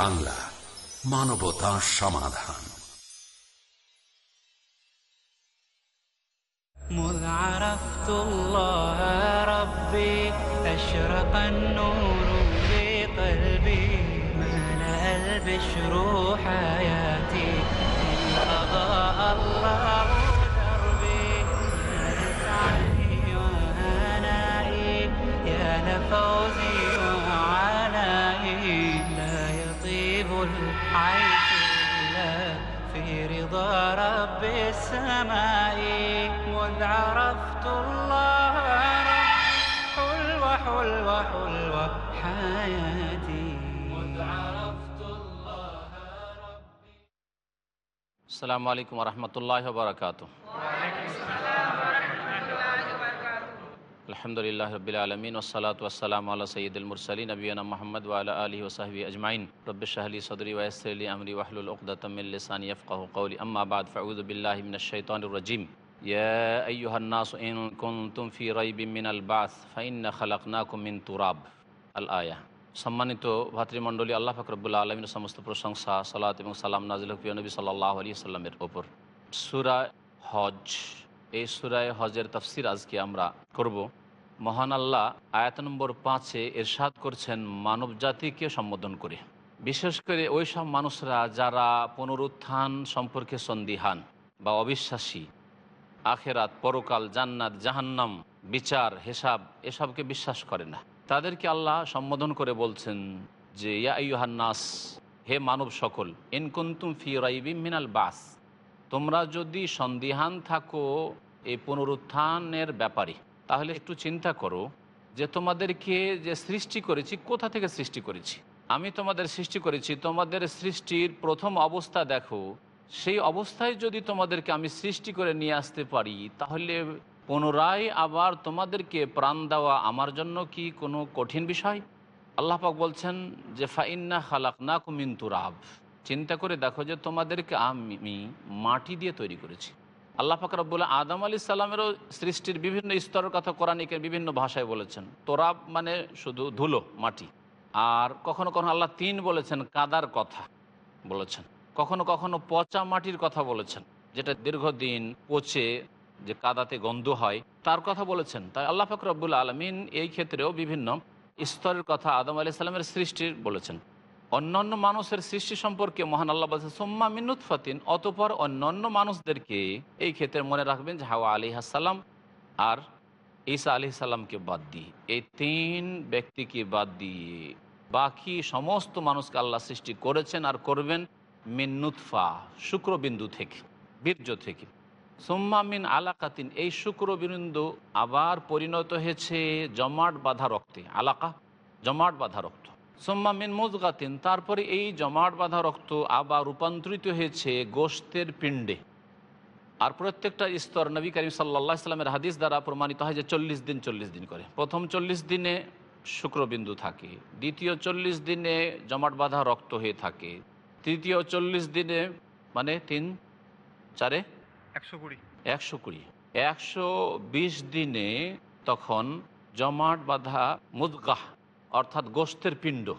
বাংলা মানবতা সমাধান مذ عرفت الله ربي أشرق النور في قلبي ملأ البشر حياتي أضاء الله دربي يا رفعتي وهنائي يا لفوزي رضا رب السماء مذ عرفت الله حلوة حلوة حلوة حياتي. مذ عرفت الله رب السلام عليكم ورحمة الله وبركاته. وعليكم السلام. আলাইকুম রহমতুল্লাহ বরকাত আলহামদুলিল্লাহ রবিল আলমিন ওসালাত ওসালাম আল্লাহ সঈদুল মুরসলী নবীনা মোহাম্মদ ওয়ালা আলী ওসাহবি আজমাইন রব্বি শাহলি সদরি ওয়াসলি আমরি ওয়াহলুল উকদাতমিল্লিসানি ইফকাহু কওলি আম্মা বাদ ফাউযু বিল্লাহি মিনাশ শাইতানির রাজিম ইয়া আইয়ুহান নাস ইন কুনতুম ফি রাইবিন মিনাল বাস ফাইন্না খালাকনাকুম মিন তুরাব আল আয়া সম্মানিত ভাতৃমণ্ডলী আল্লাহ ফাকরবুল্লা আলমীর সমস্ত প্রশংসা সালাত এবং সালাম নাজিল হফিয়া নবী সাল্লাহ আলী সাল্লামের ওপর সুরা হজ এই সুরায় হজের তফসির আজকে আমরা করব মহান আল্লাহ আয়াত নম্বর পাঁচে এরশাদ করছেন মানব জাতিকে সম্বোধন করে। বিশেষ করে ওই সব মানুষরা যারা পুনরুত্থান সম্পর্কে সন্দিহান বা অবিশ্বাসী, আখেরাত, পরকাল, জান্নাত, জাহান্নাম, বিচার, হেসাব এসবকে বিশ্বাস করে না। তাদেরকে আল্লাহ সম্বোধন করে বলছেন যে, ইয়া ইউহান্নাস হে মানব সকল ইনকুন্তুম ফি রাইবি মিনাল বাস, তোমরা যদি সন্দিহান থাকো এই পুনরুত্থানের ব্যাপারে তাহলে একটু চিন্তা করো যে তোমাদেরকে যে সৃষ্টি করেছি, কোথা থেকে সৃষ্টি করেছি? আমি তোমাদের সৃষ্টি করেছি, তোমাদের সৃষ্টির প্রথম অবস্থা দেখো। সেই অবস্থায় যদি তোমাদেরকে আমি সৃষ্টি করে নিয়ে আসতে পারি, তাহলে পুনরায় আবার তোমাদেরকে প্রাণ দেওয়া আমার জন্য কি কোনো কঠিন বিষয়? আল্লাহ পাক বলছেন যে, ফাইন্না খালাক না কুমিন তুরাব। চিন্তা করে দেখো যে তোমাদেরকে আমি মাটি দিয়ে তৈরি করেছি। আল্লাহ পাক রব্বুল আদম আলী সাল্লামেরও সৃষ্টির বিভিন্ন স্তরের কথা কোরআনিকের বিভিন্ন ভাষায় বলেছেন। তোরাব মানে শুধু ধুলো, মাটি। আর কখনো কখনো আল্লাহ তিন বলেছেন, কাদার কথা বলেছেন। কখনো কখনো পচা মাটির কথা বলেছেন, যেটা দীর্ঘদিন পচে যে কাদাতে গন্ধ হয়, তার কথা বলেছেন। তাই আল্লাহ ফাকর রব্বুল আলমিন এই ক্ষেত্রেও বিভিন্ন স্তরের কথা আদম আলি সাল্লামের সৃষ্টির বলেছেন। অন্যান্য মানুষের সৃষ্টি সম্পর্কে মহান আল্লাহ বলছেন, সোম্মা মিনুত ফাতিন অতপর অন্যান্য মানুষদেরকে এই ক্ষেত্রে মনে রাখবেন যে হাওয়া আলি হাসাল্লাম আর ঈসা আলি সাল্লামকে বাদ দিয়ে। এই তিন ব্যক্তিকে বাদ দিয়ে বাকি সমস্ত মানুষকে আল্লাহ সৃষ্টি করেছেন আর করবেন মিন্নুৎফা শুক্রবিন্দু থেকে, বীর্য থেকে। সোম্মা মিন আলাকাতিন, এই শুক্রবিন্দু আবার পরিণত হয়েছে জমাট বাঁধা রক্তে, আলাকা, জমাট বাঁধা রক্ত। সোম্মা মিন মুজগাতিন তারপরে এই জমাট বাঁধা রক্ত আবার রূপান্তরিত হয়েছে গোস্তের পিণ্ডে। আর প্রত্যেকটা স্তর নবী করিম সাল্লা সাল্লামের হাদিস দ্বারা প্রমাণিত হয় যে চল্লিশ দিন চল্লিশ দিন করে। প্রথম চল্লিশ দিনে শুক্রবিন্দু থাকে দ্বিতীয় চল্লিশ দিনে জমাট বাঁধা রক্ত হয়ে থাকে তৃতীয় চল্লিশ দিনে মানে তিন চারে একশো কুড়ি। একশো কুড়ি। একশো বিশ দিনে তখন জমাট বাঁধা মুদগাহ অর্থাৎ গোস্তের পিণ্ড।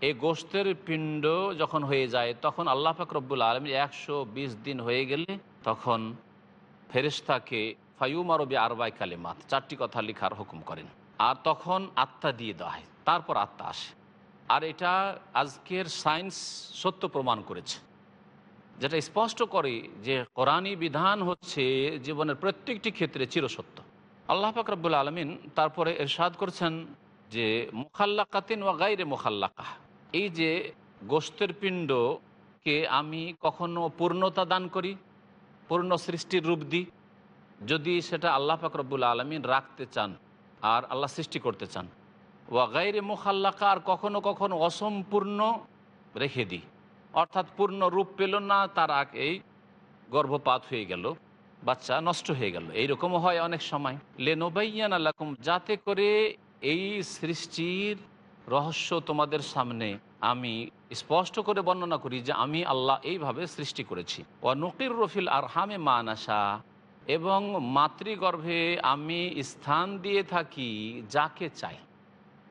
এই গোস্তের পিণ্ড যখন হয়ে যায়, তখন আল্লাহ ফাকরবুল আলমী একশো বিশ দিন হয়ে গেলে তখন ফেরিস্তাকে ফাইউম আরবি আরবাই কালিমাত, চারটি কথা লেখার হুকুম করেন। আর তখন আত্মা দিয়ে দেওয়া হয়, তারপর আত্মা আসে। আর এটা আজকের সায়েন্স সত্য প্রমাণ করেছে। যেটা স্পষ্ট করে যে কোরআনী বিধান হচ্ছে জীবনের প্রত্যেকটি ক্ষেত্রে চিরসত্য। আল্লাহ ফাকরাবুল আলমিন তারপরে এরশাদ করছেন যে মুখাল্লাকাতিন ওয়া গাইরে মুখাল্লাকাহ, এই যে গোস্তের পিণ্ডকে আমি কখনো পূর্ণতা দান করি, পূর্ণ সৃষ্টির রূপ দিই, যদি সেটা আল্লাহ ফাকরবুল আলমিন রাখতে চান আর আল্লাহ সৃষ্টি করতে চান, ওয়া গাইরে মুখাল্লাকা আর কখনো কখনো অসম্পূর্ণ রেখে দিই। অর্থাৎ পূর্ণ রূপ পেল না, তার আগেই গর্ভপাত হয়ে গেল, বাচ্চা নষ্ট হয়ে গেল। এইরকমও হয় অনেক সময়। লেনোবাইয়ান আল্লাকুম যাতে করে এই সৃষ্টির রহস্য তোমাদের সামনে আমি স্পষ্ট করে বর্ণনা করি যে আমি আল্লাহ এইভাবে সৃষ্টি করেছি। ও নকির রফিল আর হামে মানাসা এবং মাতৃগর্ভে আমি স্থান দিয়ে থাকি যাকে চাই।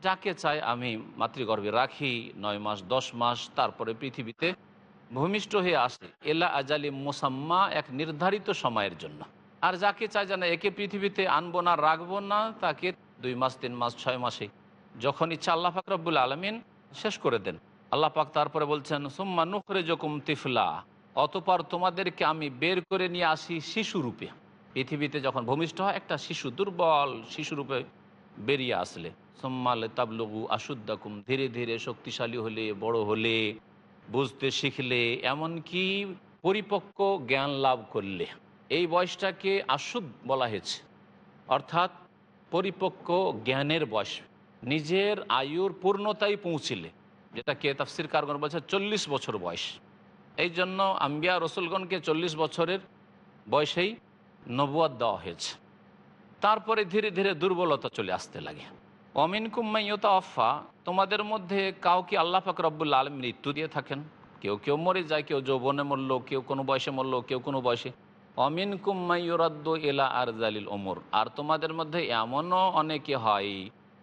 যাকে চাই আমি মাতৃগর্ভে রাখি, নয় মাস, দশ মাস, তারপরে পৃথিবীতে ভূমিষ্ঠ হয়ে আসে। এলা আজালি মোসাম্মা এক নির্ধারিত সময়ের জন্য। আর যাকে চাই যেন একে পৃথিবীতে আনব না, রাখব না, তাকে দুই মাস, তিন মাস, ছয় মাসে যখন ইচ্ছা আল্লাহ পাক রব্বুল আলমিন শেষ করে দেন। আল্লাহ পাক তারপরে বলছেন, সুম্মা নুখরে জকুম তিফলা। অতপর তোমাদেরকে আমি বের করে নিয়ে আসি শিশুরূপে পৃথিবীতে যখন ভূমিষ্ঠ হয়, একটা শিশু দুর্বল শিশুরূপে বেরিয়ে আসলে। সোম্মাল তাবলুগু আশুদ্দাকুম, ধীরে ধীরে শক্তিশালী হলে, বড় হলে, বুঝতে শিখলে, এমনকি পরিপক্ক জ্ঞান লাভ করলে। এই বয়সটাকে আশুদ বলা হয়েছে। অর্থাৎ পরিপক্ক জ্ঞানের বয়স। নিজের আয়ুর পূর্ণতায় পৌঁছিলে। যেটা কে তাফসির কারগণ বলছে, চল্লিশ বছর বয়স। এই জন্য আম্বিয়া রসুলগণকে চল্লিশ বছরের বয়সেই নবুয়াদ দেওয়া হয়েছে। তারপরে ধীরে ধীরে দুর্বলতা চলে আসতে লাগে। অমিন কুম্মাইয়তা অফা তোমাদের মধ্যে কাউকে আল্লাহ পাক রব্বুল্লা আলম মৃত্যু দিয়ে থাকেন? কেউ কেউ মরে যায়, কেউ যৌবনে মরল, কেউ কোনো বয়সে মরল, কেউ কোনো বয়সে। অমিন কুম্মাইয়রাদ্দ এলা আর জালিল ওমর আর তোমাদের মধ্যে এমনও অনেকে হয়,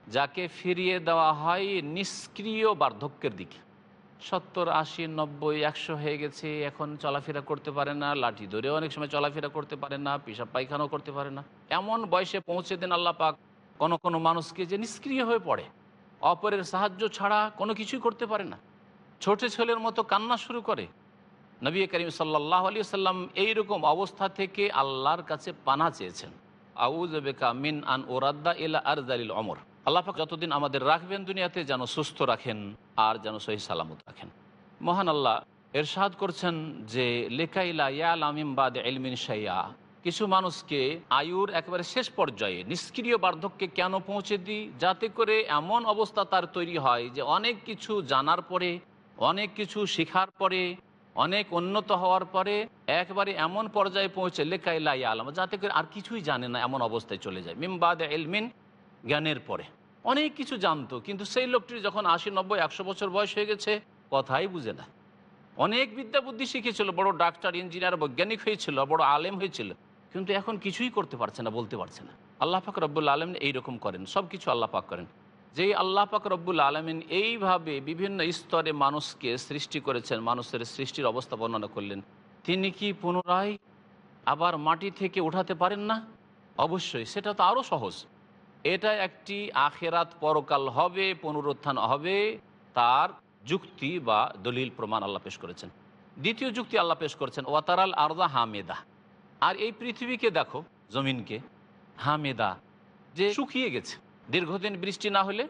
যাকে ফিরিয়ে দেওয়া হয় নিষ্ক্রিয় বার্ধক্যের দিকে। সত্তর, আশি, নব্বই, একশো হয়ে গেছে, এখন চলাফেরা করতে পারে না, লাঠি ধরেও অনেক সময় চলাফেরা করতে পারে না, পেশাব পায়খানাও করতে পারে না। এমন বয়সে পৌঁছে দেন আল্লাহ পাক কোনো কোনো মানুষকে যে নিষ্ক্রিয় হয়ে পড়ে। অপরের সাহায্য ছাড়া কোনো কিছুই করতে পারে না। ছোট ছেলের মতো কান্না শুরু করে নবী করিম সাল্লাহ আলী সাল্লাম এইরকম অবস্থা থেকে আল্লাহর কাছে পানা চেয়েছেন। আউজবেকা মিন আন ওরাদ্দা ইলা আর জালিল অমর আল্লাহাক যতদিন আমাদের রাখবেন দুনিয়াতে, যেন সুস্থ রাখেন আর যেন সহি সালামত রাখেন। মহান আল্লাহ এরশাদ করছেন যে লেকাইলা ইয়াল আমিম বাদ এলমিন শাইয়া, কিছু মানুষকে আয়ুর একেবারে শেষ পর্যায়ে নিষ্ক্রিয় বার্ধক্যে কেন পৌঁছে দিই? যাতে করে এমন অবস্থা তার তৈরি হয় যে, অনেক কিছু জানার পরে, অনেক কিছু শেখার পরে অনেক উন্নত হওয়ার পরে একবারে এমন পর্যায়ে পৌঁছে লেখাইলা আলম, যাতে করে আর কিছুই জানে না, এমন অবস্থায় চলে যায়। মিমবাদ এলমিন জ্ঞানের পরে। অনেক কিছু জানতো, কিন্তু সেই লোকটি যখন আশি, নব্বই, একশো বছর বয়স হয়ে গেছে, কথাই বুঝে না। অনেক বিদ্যা বুদ্ধি শিখেছিল, বড় ডাক্তার, ইঞ্জিনিয়ার, বৈজ্ঞানিক হয়েছিল, বড় আলেম হয়েছিল, কিন্তু এখন কিছুই করতে পারছে না, বলতে পারছে না। আল্লাহ পাক রব্বুল আলমিন এইরকম করেন সব কিছু আল্লাহ পাক করেন। যেই আল্লাহ পাক রব্বুল আলমিন এইভাবে বিভিন্ন স্তরে মানুষকে সৃষ্টি করেছেন, মানুষের সৃষ্টির অবস্থা বর্ণনা করলেন। তিনি কি পুনরায় আবার মাটি থেকে উঠাতে পারেন না? অবশ্যই, সেটা তো আরও সহজ। এটা একটি আখেরাত পরকাল হবে, পুনরুত্থান হবে, তার যুক্তি বা দলিল প্রমাণ আল্লাহ পেশ করেছেন। দ্বিতীয় যুক্তি আল্লাহ পেশ করেছেন, ওয়াতারাল আরদা হামেদা। আর এই পৃথিবীকে দেখো, জমিনকে, হামেদা, যে শুকিয়ে গেছে। দীর্ঘদিন বৃষ্টি না হলে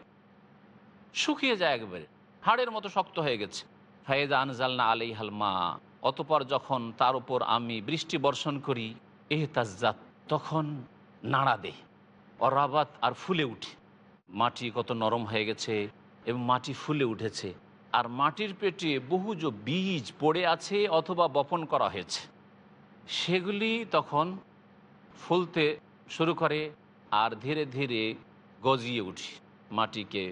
শুকিয়ে যায় একবারে। হাড়ের মতো শক্ত হয়ে গেছে। ফায়েদা আনজালনা আলাই হালমা অতপর যখন তার উপর আমি বৃষ্টি বর্ষণ করি এহতাজাত তখন নাড়া দেয় অরাবাত আর ফুলে উঠে। মাটি কত নরম হয়ে গেছে এবং মাটি ফুলে উঠেছে। আর মাটির পেটে বহু যে বীজ পড়ে আছে অথবা বপন করা হয়েছে, সেগুলি তখন ফুলতে শুরু করে আর ধীরে ধীরে গজিয়ে উঠি, মাটিকে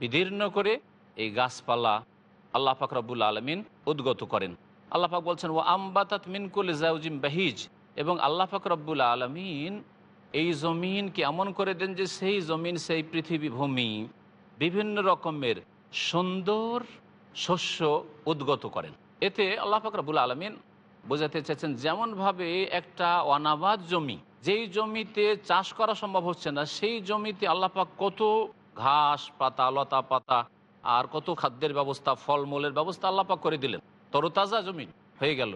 বিদীর্ণ করে এই গাছপালা আল্লাহ পাক আলমিন উদ্গত করেন। আল্লাহ পাক বলছেন ও আমবাতাত মিনকুল জাউজিম বাহিজ। এবং আল্লাহ পাক রব্বুল আলমিন এই জমিনকে এমন করে দেন যে সেই জমিন, সেই পৃথিবী ভূমি বিভিন্ন রকমের সুন্দর শস্য উদ্গত করেন। এতে আল্লাহ ফাকরাবুল আলমিন বোঝাতে চাইছেন, যেমনভাবে একটা অনাবাদ জমি, যেই জমিতে চাষ করা সম্ভব হচ্ছে না, সেই জমিতে আল্লাপাক কত ঘাস পাতা, লতা পাতা আর কত খাদ্যের ব্যবস্থা, ফলমূলের ব্যবস্থা আল্লাপাক করে দিলেন। তরতাজা জমি হয়ে গেল।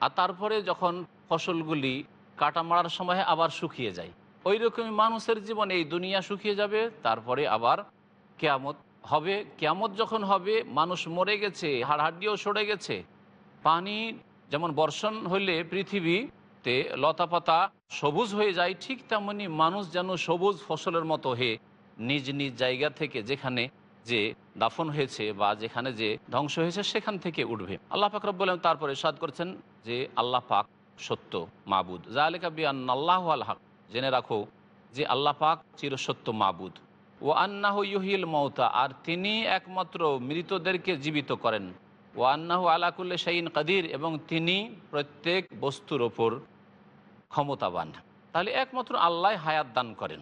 আর তারপরে যখন ফসলগুলি কাটা মারার সময় আবার শুকিয়ে যায়। ওই রকমই মানুষের জীবন এই দুনিয়া শুকিয়ে যাবে, তারপরে আবার কেয়ামত হবে। কেয়ামত যখন হবে, মানুষ মরে গেছে হাড়হাড্ডিও সরে গেছে, পানি যেমন বর্ষণ হলে পৃথিবীতে লতাপাতা সবুজ হয়ে যায়, ঠিক তেমনি মানুষ যেন সবুজ ফসলের মতো হয়ে নিজ নিজ জায়গা থেকে যেখানে যে দাফন হয়েছে বা যেখানে যে ধ্বংস হয়েছে সেখান থেকে উঠবে। আল্লাহ পাক রব বলেন তারপরে সাদ করছেন যে আল্লাহ পাক সত্য মাবুদ। যা জালেকা বিয়ান আল্লাহ আল্লাহ জেনে রাখো যে আল্লাহ পাক চিরসত্য মাবুদ। ও আন্নাহ ইহিল মৌতা আর তিনি একমাত্র মৃতদেরকে জীবিত করেন। ও আন্নাহ আলাকুল্লে শাইন কাদির, এবং তিনি প্রত্যেক বস্তুর ওপর ক্ষমতাবান। তাহলে একমাত্র আল্লাহ হায়াত দান করেন।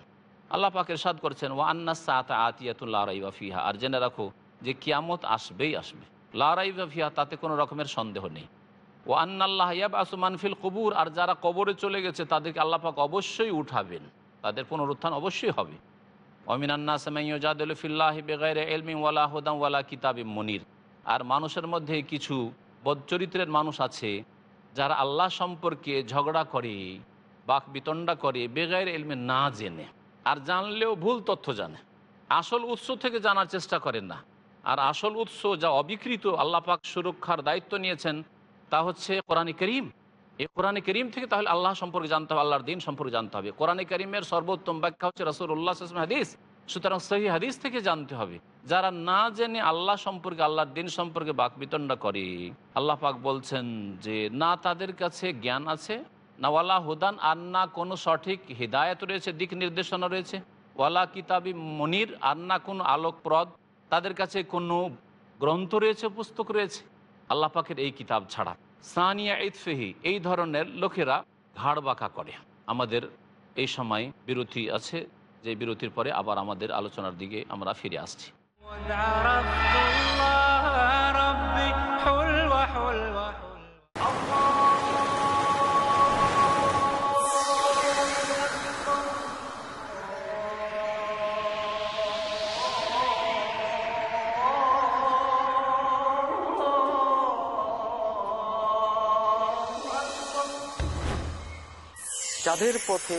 আল্লাহ পাক এরশাদ করছেন, ওয়া আন্না সাত আতিয়াতুল্লাহ রাইবা ফিহা আর জেনে রাখো যে কিয়ামত আসবেই আসবে। লা রাইবা ফিহা, তাতে কোনো রকমের সন্দেহ নেই। ও আন্নাল্লাহ ইয়াব আসুমান ফিল কবুর আর যারা কবরে চলে গেছে, তাদেরকে আল্লাহ পাক অবশ্যই উঠাবেন। তাদের পুনরুত্থান অবশ্যই হবে। অমিনান্না সামাইয়াদুল ফিল্লাহ বেগাইর এলমি ওয়ালা হুদাম ওয়ালা কিতাবি মনির আর মানুষের মধ্যে কিছু বদচরিত্রের মানুষ আছে যারা আল্লাহ সম্পর্কে ঝগড়া করে, বাক বিতণ্ডা করে, বেগায়ের এলমে না জেনে। আর জানলেও ভুল তথ্য জানে। আসল উৎস থেকে জানার চেষ্টা করেন না। আর আসল উৎস যা অবিকৃত আল্লাহ পাক সুরক্ষার দায়িত্ব নিয়েছেন তা হচ্ছে কোরআনে করিম। এই কোরআনে করিম থেকে তাহলে আল্লাহ সম্পর্কে জানতে হবে, আল্লাহর দিন সম্পর্কে জানতে হবে। কোরআনে করিমের সর্বোত্তম ব্যাখ্যা হচ্ছে রসুল উল্লাহ হাদিস। সুতরাং সহি হাদিস থেকে জানতে হবে, যারা না জেনে আল্লাহ সম্পর্কে, আল্লাহর দিন সম্পর্কে বাক বিতণ্ডা করে, আল্লাহ পাক বলছেন যে, না তাদের কাছে জ্ঞান আছে, না ওয়ালা হুদান, আর না কোনো সঠিক হৃদায়ত রয়েছে, দিক নির্দেশনা রয়েছে, ওয়ালা কিতাবি মনির, আর না কোনো আলোকপ্রদ, তাদের কাছে কোনো গ্রন্থ রয়েছে, পুস্তক রয়েছে, আল্লাহ পাকের এই কিতাব ছাড়া। সানিয়া ইতফেহি এই ধরনের লোকেরা ঘাড় বাঁকা করে। আমাদের এই সময় বিরতি আছে। যে বিরতির পরে আবার আমাদের আলোচনার দিকে আমরা ফিরে আসছি। যাদের পথে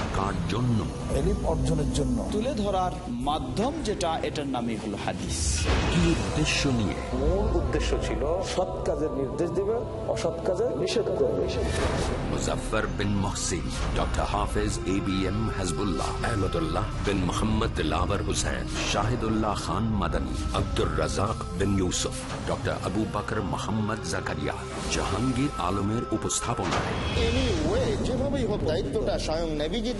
কার জন্য। এলিম অর্জনের জন্য। তুলে ধরার মাধ্যম যেটা এটার নামই হলো হাদিস। কি উদ্দেশ্য নিয়ে? মূল উদ্দেশ্য ছিল সৎ কাজের নির্দেশ দিবে অসৎ কাজের নিষেধ করবে। Muzaffar bin Mohsin doctor Hafez A B M Hasbullah Ahmadullah bin Mohammad lover Hussain Shahidullah Khan Madani Abdur Razzak bin Yusuf doctor Abu Bakr Mohammad Zakaria. Jahangir আলমের উপস্থাপনায়। যেভাবেই হোক দায়িত্বটা স্বয়ং নেভিজি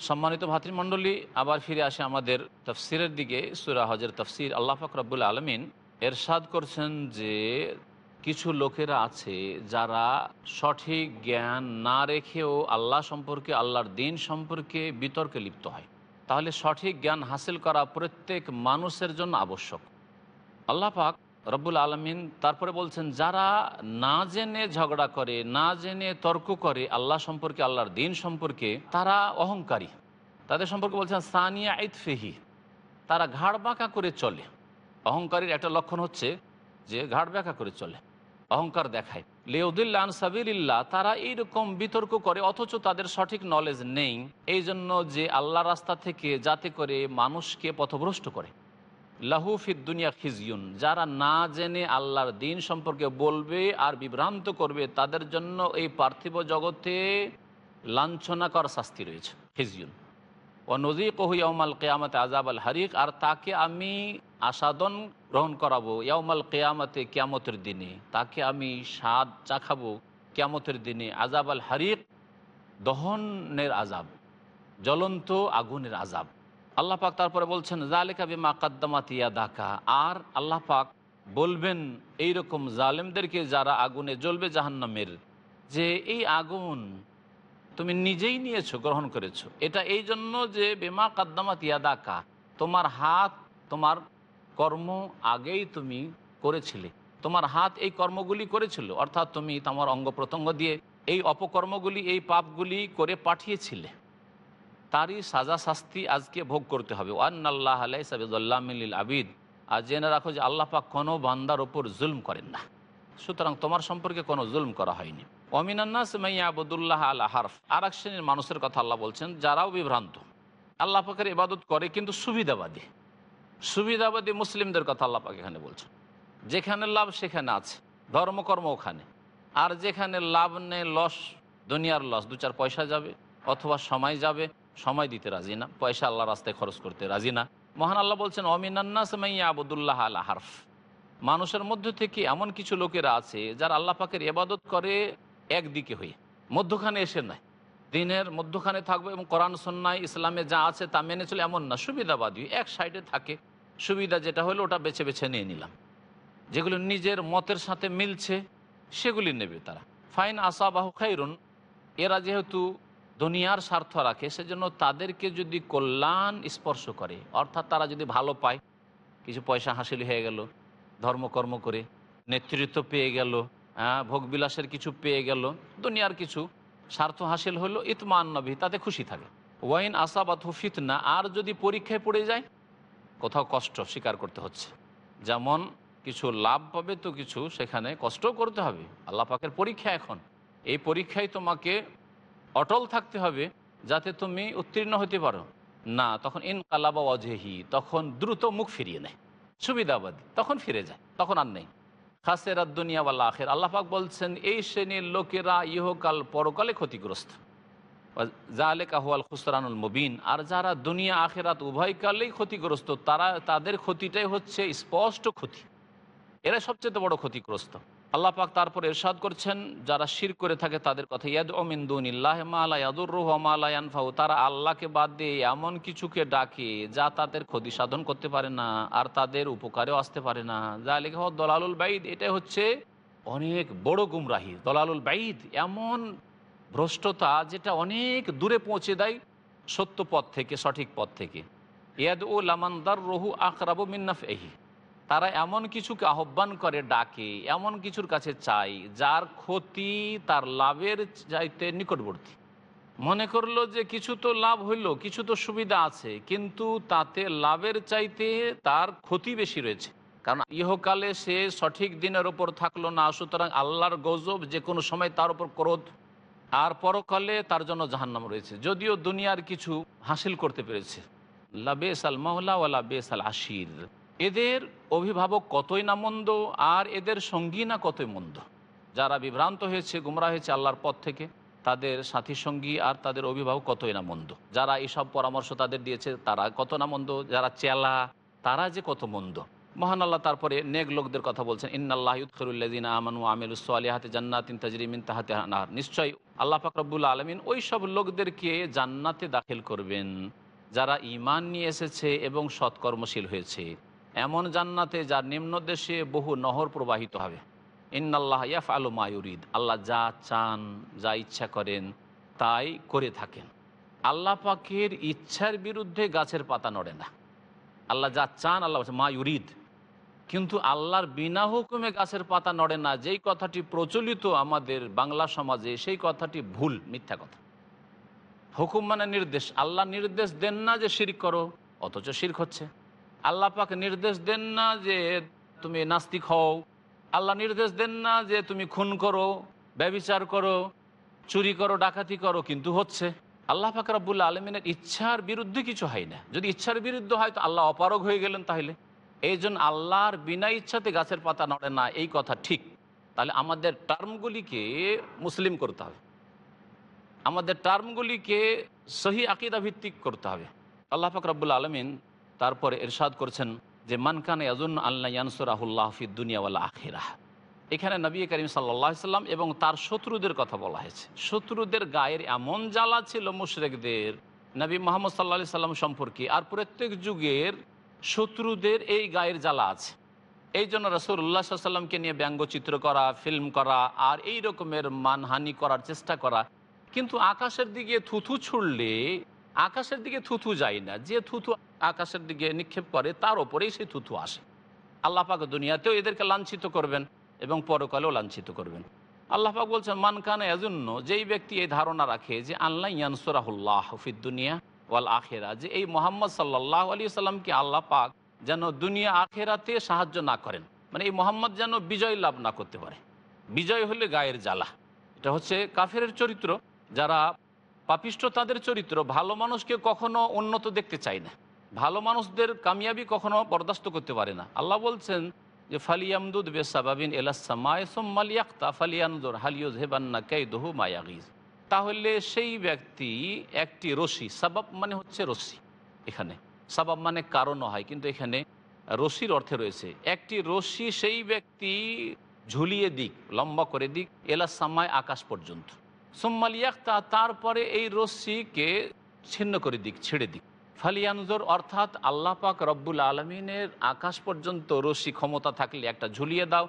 সম্মানিত ভাতৃমণ্ডলী, আবার ফিরে আসে আমাদের তফসিরের দিকে, সুরা হজের তফসির। আল্লাহ ফাকরাবুল আলমিন এরশাদ করছেন যে, কিছু লোকেরা আছে যারা সঠিক জ্ঞান না রেখেও আল্লাহ সম্পর্কে, আল্লাহর দিন সম্পর্কে বিতর্কে লিপ্ত হয়। তাহলে সঠিক জ্ঞান হাসিল করা প্রত্যেক মানুষের জন্য আবশ্যক। আল্লাহ পাক রব্বুল আলমিন তারপরে বলছেন, যারা না জেনে ঝগড়া করে, না জেনে তর্ক করে আল্লাহ সম্পর্কে, আল্লাহর দিন সম্পর্কে, তারা অহংকারী। তাদের সম্পর্কে বলছেন, সানিয়া ইতফেহি, তারা ঘাড় বাঁকা করে চলে। অহংকারীর একটা লক্ষণ হচ্ছে যে, ঘাড় ব্যাকা করে চলে, অহংকার দেখায়। লেউদুল্লাহ সাবিল্লাহ তারা এইরকম বিতর্ক করে, অথচ তাদের সঠিক নলেজ নেই এই জন্য যে আল্লাহ রাস্তা থেকে যাতে করে মানুষকে পথভ্রষ্ট করে। লাহুফিদ দুনিয়া খিজিউন যারা না জেনে আল্লাহর দিন সম্পর্কে বলবে আর বিভ্রান্ত করবে, তাদের জন্য এই পার্থিব জগতে লাঞ্ছনাকর শাস্তি রয়েছে। খিজিউন ও নজিক ইয়ামাল কেয়ামতে আজাব আল হারিক, আর তাকে আমি আসাদন গ্রহণ করাবো ইয়ামাল কেয়ামতে কেয়ামতের দিনে। তাকে আমি স্বাদ চাখাবো কেয়ামতের দিনে। আজাব আল হারিক দহনের আজাব জ্বলন্ত আগুনের আজাব আল্লাহ পাক তারপরে বলছেন জালেকা বিমা কাদ্দামাত ইয়াদাকা। আর আল্লাহ পাক বলবেন এই রকম জালেমদেরকে যারা আগুনে জ্বলবে জাহান্নামের, যে এই আগুন তুমি নিজেই নিয়েছো, গ্রহণ করেছ। এটা এই জন্য যে বেমা কাদ্দামাত ইয়াদাকা, তোমার হাত, তোমার কর্ম আগেই তুমি করেছিলে। তোমার হাত এই কর্মগুলি করেছিল, অর্থাৎ তুমি তোমার অঙ্গ প্রত্যঙ্গ দিয়ে এই অপকর্মগুলি, এই পাপগুলি করে পাঠিয়েছিলে। তারই সাজা শাস্তি আজকে ভোগ করতে হবে। ওয়ান্নাল্লাহ আলাই সাবিদুল্লামিল আবিদ। আর জেনে রাখো যে আল্লাহ পাক কোনো বান্দার ওপর জুলম করেন না। সুতরাং তোমার সম্পর্কে কোনো জুলম করা হয়নি। অমিনান্নাস মাইয়া আবদুল্লাহ আল হারফ। আর এক শ্রেণির মানুষের কথা আল্লাহ বলছেন, যারাও বিভ্রান্ত। আল্লাহ পাকের ইবাদত করে কিন্তু সুবিধাবাদী। সুবিধাবাদী মুসলিমদের কথা আল্লাহ পাক এখানে বলছেন। যেখানে লাভ সেখানে আছে। ধর্মকর্ম ওখানে। আর যেখানে লাভ নেই, লস, দুনিয়ার লস, দু চার পয়সা যাবে। অথবা সময় যাবে, সময় দিতে রাজি না, পয়সা আল্লাহ রাস্তায় খরচ করতে রাজি না। মহান আল্লাহ বলছেন, অমিনান্নাস মাইয়া আবদুল্লাহ আল হারফ। মানুষের মধ্য থেকে এমন কিছু লোকেরা আছে, যারা আল্লাহ পাকের এবাদত করে একদিকে হয়ে, মধ্যখানে এসে নাই দিনের মধ্যখানে থাকবে এবং কোরআন সন্ন্যায় ইসলামে যা আছে তা মেনে চলে এমন না, সুবিধাবাদী, এক সাইডে থাকে। সুবিধা যেটা হলো, ওটা বেছে বেছে নিয়ে নিলাম। যেগুলো নিজের মতের সাথে মিলছে, সেগুলি নেবে তারা। ফাইন আসাবাহু খাইরুন, এরা যেহেতু দুনিয়ার স্বার্থ রাখে, সেজন্য তাদেরকে যদি কল্যাণ স্পর্শ করে, অর্থাৎ তারা যদি ভালো পায়, কিছু পয়সা হাসিল হয়ে গেল, ধর্মকর্ম করে, নেতৃত্ব পেয়ে গেল হ্যাঁ ভোগবিলাসের কিছু পেয়ে গেল, দুনিয়ার কিছু স্বার্থ হাসিল হলো, ইতমান নবী, তাতে খুশি থাকে। ওয়াইন আসাবাত ফিতনা, আর যদি পরীক্ষায় পড়ে যায়, কোথাও কষ্ট স্বীকার করতে হচ্ছে। যেমন কিছু লাভ পাবে তো কিছু সেখানে কষ্টও করতে হবে। আল্লাহ পাকের পরীক্ষা এখন। এই পরীক্ষায় তোমাকে অটল থাকতে হবে যাতে তুমি উত্তীর্ণ হতে পারো। না, তখন ইন কালাবা অজেহি তখন দ্রুত মুখ ফিরিয়ে নেয়। সুবিধাবাদী তখন ফিরে যায়, তখন আর নেই। খাসের দুনিয়া বা আখের আল্লাহাক বলছেন, এই শ্রেণির লোকেরা ইহকাল পরকালে ক্ষতিগ্রস্ত। জালে কাহুয়াল খুসরানুল মুবিন। আর যারা দুনিয়া আখেরাত উভয়কালেই ক্ষতিগ্রস্ত, তারা, তাদের ক্ষতিটাই হচ্ছে স্পষ্ট ক্ষতি। এরা সবচেয়ে বড় ক্ষতিগ্রস্ত। আল্লাহ পাক তারপর এরশাদ করছেন, যারা শির করে থাকে তাদের কথা ইয়াদ অমিন্দুনিল্লাহ মালা ইয়াদুর রুহ মালা ইয়ানফাউ, তারা আল্লাহকে বাদ দিয়ে এমন কিছুকে ডাকে যা তাদের ক্ষতি সাধন করতে পারে না, আর তাদের উপকারেও আসতে পারে না। যা লেখা হোক দলালুল বাইদ, এটাই হচ্ছে অনেক বড় গুমরাহি। দলালুল বাইদ এমন ভ্রষ্টতা যেটা অনেক দূরে পৌঁছে দেয় সত্য পথ থেকে, সঠিক পথ থেকে। ইয়াদ ও লামান্দার রহু আকরাবু মিন্নাফ এহি তারা এমন কিছুকে আহ্বান করে, ডাকে, এমন কিছুর কাছে চাই যার ক্ষতি তার লাভের চাইতে নিকটবর্তী। মনে করল যে কিছু তো লাভ হইল, কিছু তো সুবিধা আছে, কিন্তু তাতে লাভের চাইতে তার ক্ষতি বেশি রয়েছে। কারণ ইহকালে সে সঠিক দিনের ওপর থাকল না, সুতরাং আল্লাহর গজব যে কোনো সময় তার উপর ক্রোধ, আর পরকালে তার জন্য জাহান্নাম রয়েছে। যদিও দুনিয়ার কিছু হাসিল করতে পেরেছে। লাবেস আল মাহলা ওয়ালা বেস আল আশির। এদের অভিভাবক কতই না মন্দ, আর এদের সঙ্গী না কতই মন্দ। যারা বিভ্রান্ত হয়েছে, গুমরা হয়েছে আল্লাহর পথ থেকে, তাদের সাথী সঙ্গী আর তাদের অভিভাবক কতই না মন্দ। যারা এইসব পরামর্শ তাদের দিয়েছে, তারা কত না মন্দ, যারা চেলা, তারা যে কত মন্দ। মহান আল্লাহ তারপরে নেক লোকদের কথা বলছেন, ইন্নাল্লাহ ইউদ্দিন আমানু আমিলুসলিহাতে জান্নাতিন তাজরিমিন তাহাতে নাহার নিশ্চয়ই আল্লাহ ফাকরবুল আলমিন ওই সব লোকদেরকে জান্নাতে দাখিল করবেন। যারা ইমান নিয়ে এসেছে এবং সৎকর্মশীল হয়েছে। এমন জান্নাতে যার নিম্ন দেশে বহু নহর প্রবাহিত হবে। ইন্নাল্লাহ ইয়াফ আলু মায়ুরিদ আল্লাহ যা চান, যা ইচ্ছা করেন, তাই করে থাকেন। আল্লাহ পাকের ইচ্ছার বিরুদ্ধে গাছের পাতা নড়ে না। আল্লাহ যা চান, আল্লাহ বলছে, মা কিন্তু আল্লাহর বিনা হুকুমে গাছের পাতা নড়ে না। যেই কথাটি প্রচলিত আমাদের বাংলা সমাজে, সেই কথাটি ভুল, মিথ্যা কথা। হুকুম মানে নির্দেশ। আল্লাহ নির্দেশ দেন না যে শির করো, অথচ শির হচ্ছে। আল্লাহ পাক নির্দেশ দেন না যে তুমি নাস্তিক হও। আল্লাহ নির্দেশ দেন না যে তুমি খুন করো, ব্যবিচার করো, চুরি করো, ডাকাতি করো, কিন্তু হচ্ছে আল্লাহ পাক রাবুল্লাহ আলমিনের ইচ্ছার বিরুদ্ধে কিছু হয় না। যদি ইচ্ছার বিরুদ্ধে হয় তো আল্লাহ অপারগ হয়ে গেলেন তাহলে। এই জন্য আল্লাহর বিনা ইচ্ছাতে গাছের পাতা নড়ে না, এই কথা ঠিক। তাহলে আমাদের টার্মগুলিকে মুসলিম করতে হবে। আমাদের টার্মগুলিকে সহি আকিদা ভিত্তিক করতে হবে। আল্লাহ পাক আলমিন তারপরে এরশাদ করছেন যে মানকান ইয়াজুন আল্লাহ ইয়ানসুরাহুল্লাহ ফিদ দুনিয়াওয়ালা আখিরাহ। এখানে নবী করিম সাল্লাহ সাল্লাম এবং তার শত্রুদের কথা বলা হয়েছে। শত্রুদের গায়ের এমন জ্বালা ছিল মুশরেকদের, নবী মোহাম্মদ সাল্লা সাল্লাম সম্পর্কে, আর প্রত্যেক যুগের শত্রুদের এই গায়ের জ্বালা আছে। এই জন্য রসুল্লাহ সাল্লামকে নিয়ে ব্যঙ্গচিত্র করা, ফিল্ম করা, আর এই রকমের মানহানি করার চেষ্টা করা। কিন্তু আকাশের দিকে থুথু ছুড়লে আকাশের দিকে থুথু যায় না। যে থুথু আকাশের দিকে নিক্ষেপ করে, তার ওপরেই সেই থুথু আসে। আল্লাহ পাক দুনিয়াতেও এদেরকে লাঞ্ছিত করবেন এবং পরকালেও লাঞ্ছিত করবেন। আল্লাহ পাক বলছেন মানকানে এজন্য যেই ব্যক্তি এই ধারণা রাখে যে আল্লাহ ইয়ানসুরাহুল্লাহ হফিদ দুনিয়া ওয়াল আখেরা যে এই মোহাম্মদ সাল্লাহ আলী সাল্লামকে আল্লাহ পাক যেন দুনিয়া আখেরাতে সাহায্য না করেন। মানে এই মোহাম্মদ যেন বিজয় লাভ না করতে পারে। বিজয় হলে গায়ের জ্বালা। এটা হচ্ছে কাফের চরিত্র। যারা পাপিষ্ট তাদের চরিত্র, ভালো মানুষকে কখনো উন্নত দেখতে চায় না। ভালো মানুষদের কামিয়াবি কখনো বরদাস্ত করতে পারে না। আল্লাহ বলছেন যে, ফালিয়ামদুদ এলাসামায় ফালিয়ানদুর হালিউজ হেবান্না মায়াগিজ তাহলে সেই ব্যক্তি একটি রশি, সাবাব মানে হচ্ছে রশি এখানে। সাবাব মানে কারণও হয়, কিন্তু এখানে রশির অর্থে রয়েছে। একটি রশি সেই ব্যক্তি ঝুলিয়ে দিক, লম্বা করে দিক এলা সামায় আকাশ পর্যন্ত। সোম্মালিয়াক্তা তারপরে এই রশ্মিকে ছিন্ন করে দিক, ছেড়ে দিক। ফালিয়ানজোর, অর্থাৎ আল্লাহ পাক রব্বুল আলমিনের আকাশ পর্যন্ত রশ্মি ক্ষমতা থাকলে একটা ঝুলিয়ে দাও,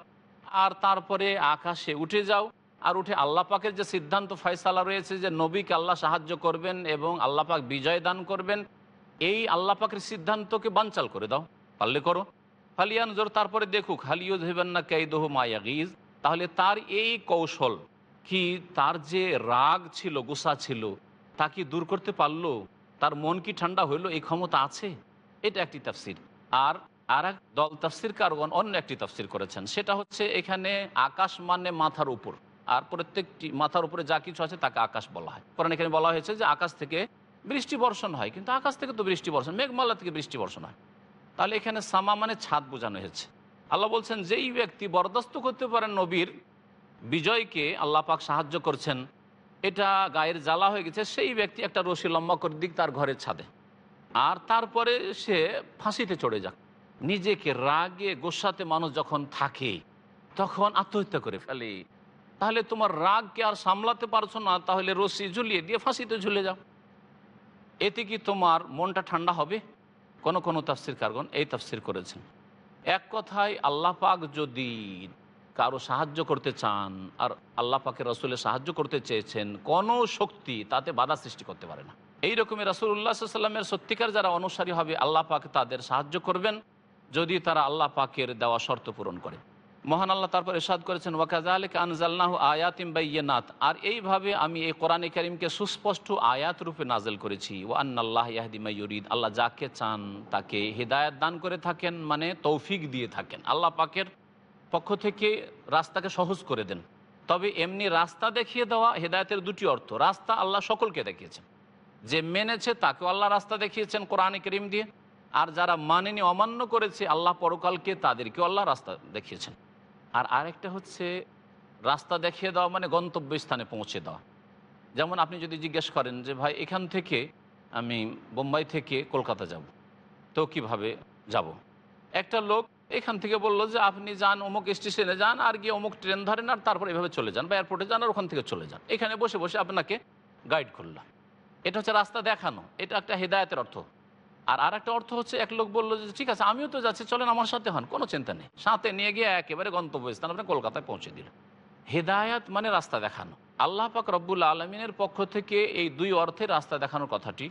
আর তারপরে আকাশে উঠে যাও, আর উঠে আল্লাহ পাকের যে সিদ্ধান্ত ফয়সালা রয়েছে যে নবীকে আল্লাহ সাহায্য করবেন এবং আল্লাহ পাক বিজয় দান করবেন, এই আল্লাহ পাকের সিদ্ধান্তকে বানচাল করে দাও, পারলে করো। ফালিয়ানজোর, তারপরে দেখুক হালিউদ হেবেন না কেদহ মায়াগিজ তাহলে তার এই কৌশল কি তার যে রাগ ছিল, গুসা ছিল, তা কি দূর করতে পারল? তার মন কি ঠান্ডা হইল? এই ক্ষমতা আছে? এটা একটি তাফসির। আর আর এক দল তাফসির কারগণ অন্য একটি তাফসির করেছেন। সেটা হচ্ছে এখানে আকাশ মানে মাথার উপর। আর প্রত্যেকটি মাথার উপরে যা কিছু আছে তাকে আকাশ বলা হয়। কারণ এখানে বলা হয়েছে যে আকাশ থেকে বৃষ্টি বর্ষণ হয়, কিন্তু আকাশ থেকে তো বৃষ্টি বর্ষণ, মেঘমালা থেকে বৃষ্টি বর্ষণ হয়। তাহলে এখানে সামা মানে ছাদ বোঝানো হয়েছে। আল্লাহ বলছেন, যেই ব্যক্তি বরদাস্ত করতে পারেন নবীর বিজয়কে আল্লাহ পাক সাহায্য করছেন। এটা গায়ের জ্বালা হয়ে গেছে, সেই ব্যক্তি একটা রশি লম্বা করে দিক তার ঘরের ছাদে। আর তারপরে সে ফাঁসিতে চড়ে যাক। নিজেকে রাগে গোসাতে মানুষ যখন থাকে, তখন আত্মহত্যা করে ফেলে। তাহলে তোমার রাগকে আর সামলাতে পারছ না, তাহলে রশি ঝুলিয়ে দিয়ে ফাঁসিতে ঝুলে যাও। এতে কি তোমার মনটা ঠান্ডা হবে? কোনো কোনো তাফসির কারগণ এই তাফসির করেছেন। এক কথায় আল্লাহ পাক যদি কারও সাহায্য করতে চান আর আল্লাহ পাকে রসুলের সাহায্য করতে চেয়েছেন, কোনো শক্তি তাতে বাধা সৃষ্টি করতে পারে না। এই রকমের রসুল্লাহ সাল্লামের সত্যিকার যারা অনুসারী হবে, আল্লাহ পাক তাদের সাহায্য করবেন যদি তারা আল্লাহ পাকের দেওয়া শর্ত পূরণ করে। মহান আল্লাহ তারপর এরশাদ করেছেন ওয়াকাজ আলিক আনজাল্লাহ আয়াতিম বাইয়ানাত আর এইভাবে আমি এই কোরআনে করিমকে সুস্পষ্ট আয়াত রূপে নাজেল করেছি ও আন্নাল্লাহ ইয়াহদিমা ইউরিদ। আল্লাহ যাকে চান তাকে হেদায়ত দান করে থাকেন মানে তৌফিক দিয়ে থাকেন। আল্লাহ পাকের পক্ষ থেকে রাস্তাকে সহজ করে দেন। তবে এমনি রাস্তা দেখিয়ে দেওয়া হেদায়তের দুটি অর্থ। রাস্তা আল্লাহ সকলকে দেখিয়েছেন। যে মেনেছে তাকেও আল্লাহ রাস্তা দেখিয়েছেন কোরআনে করিম দিয়ে। আর যারা মানেনি, অমান্য করেছে আল্লাহ পরকালকে তাদেরকেও আল্লাহ রাস্তা দেখিয়েছেন। আর আরেকটা হচ্ছে রাস্তা দেখিয়ে দেওয়া মানে গন্তব্যস্থানে পৌঁছে দেওয়া। যেমন আপনি যদি জিজ্ঞেস করেন যে, ভাই, এখান থেকে আমি বোম্বাই থেকে কলকাতা যাব, তো কীভাবে যাব? একটা লোক এখান থেকে বলল যে, আপনি যান অমুক স্টেশনে যান, আর গিয়ে অমুক ট্রেন ধরেন, আর তারপর এভাবে চলে যান বা এয়ারপোর্টে যান, আর ওখান থেকে চলে যান। এখানে বসে বসে আপনাকে গাইড করলাম এটা হচ্ছে রাস্তা দেখানো। এটা একটা হেদায়তের অর্থ। আর আর একটা অর্থ হচ্ছে, এক লোক বলল যে, ঠিক আছে, আমিও তো যাচ্ছি, চলেন আমার সাথে হন, কোনো চিন্তা নেই। সাথে নিয়ে গিয়ে একেবারে গন্তব্যস্থান আপনি কলকাতায় পৌঁছে দিল হেদায়াত মানে রাস্তা দেখানো। আল্লাহ পাক রব্বুল আলমিনের পক্ষ থেকে এই দুই অর্থে রাস্তা দেখানোর কথাটি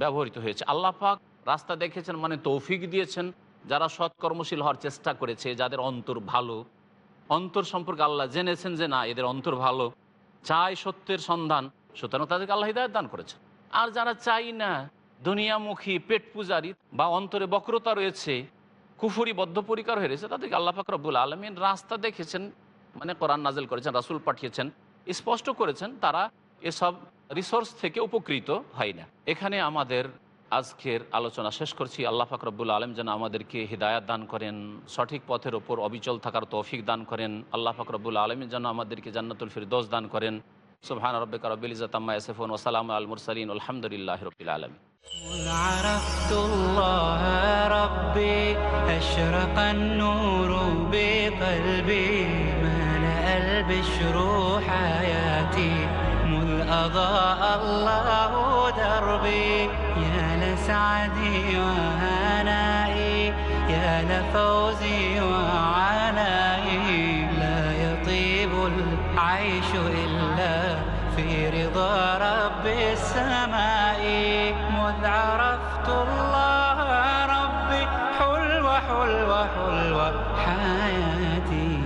ব্যবহৃত হয়েছে। আল্লাহ পাক রাস্তা দেখেছেন মানে তৌফিক দিয়েছেন। যারা সৎকর্মশীল হওয়ার চেষ্টা করেছে, যাদের অন্তর ভালো, অন্তর সম্পর্কে আল্লাহ জেনেছেন যে না, এদের অন্তর ভালো, চাই সত্যের সন্ধান, সুতরাং তাদেরকে আল্লাহ হৃদায়ত দান করেছেন। আর যারা চাই না, দুনিয়ামুখী পেট পূজারী বা অন্তরে বক্রতা রয়েছে, কুফুরি বদ্ধপরিকার হয়ে রয়েছে, তাদেরকে আল্লাহ পাক রব্বুল আলমিন রাস্তা দেখেছেন মানে কোরআন নাজেল করেছেন, রাসুল পাঠিয়েছেন, স্পষ্ট করেছেন তারা এসব রিসোর্স থেকে উপকৃত হয় না। এখানে আমাদের আজকের আলোচনা শেষ করছি আল্লাহ ফাকরবুল আলম যেন আমাদেরকে হৃদায়াত দান করেন সঠিক পথের ওপর অবিচল থাকার তৌফিক দান করেন আল্লাহ ফাকরবুল আলম যেন আমাদেরকে জান্নাতুল ফিরদোস দান করেন সুবহান রব্বিকা রব্বিল ইজ্জাত আম্মা ইয়াসিফুন ওয়া সালামু আল মুরসালিন আলহামদুলিল্লাহি রাব্বিল আলামিন قل عرفت الله ربي أشرق النور بقلبي ملأ البشر حياتي مذ أضاء الله دربي يا لسعدي وهنائي يا لفوزي وعنائي لا يطيب العيش إلا في رضا رب السماء. مذ عرفت الله ربي حلوة حلوة حلوة حياتي.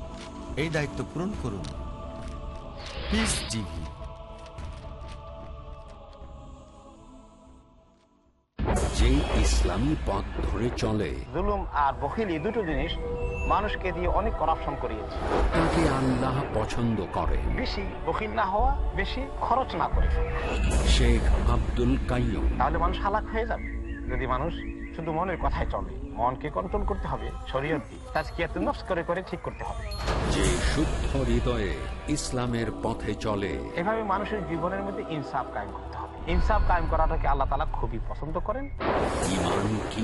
এই দায়িত্ব পূরণ করুন। পিস টিভি যে ইসলামী পথ ধরে চলে। জুলুম আর বখিলি দুটো জিনিস মানুষকে দিয়ে অনেক করাপশন করিয়েছে। তাকে আল্লাহ পছন্দ করেন বেশি বখিল না হওয়া বেশি খরচ না করে। শেখ আব্দুল কাইয়ুম। তাহলে মানুষ হালাক হয়ে যাবে। যদি মানুষ শুধু মনের কথায় চলে। মনকে কন্ট্রোল করতে হবে শরীয়ত তাজকিয়াত নফস করে করে ঠিক করতে হবে। যে শুদ্ধ হৃদয়ে ইসলামের পথে চলে। এভাবে মানুষের জীবনের মধ্যে ইনসাফ কায়েম করতে হবে। ইনসাফ কায়েম করাটাকে আল্লাহ তালা খুবই পছন্দ করেন। ইমান কি?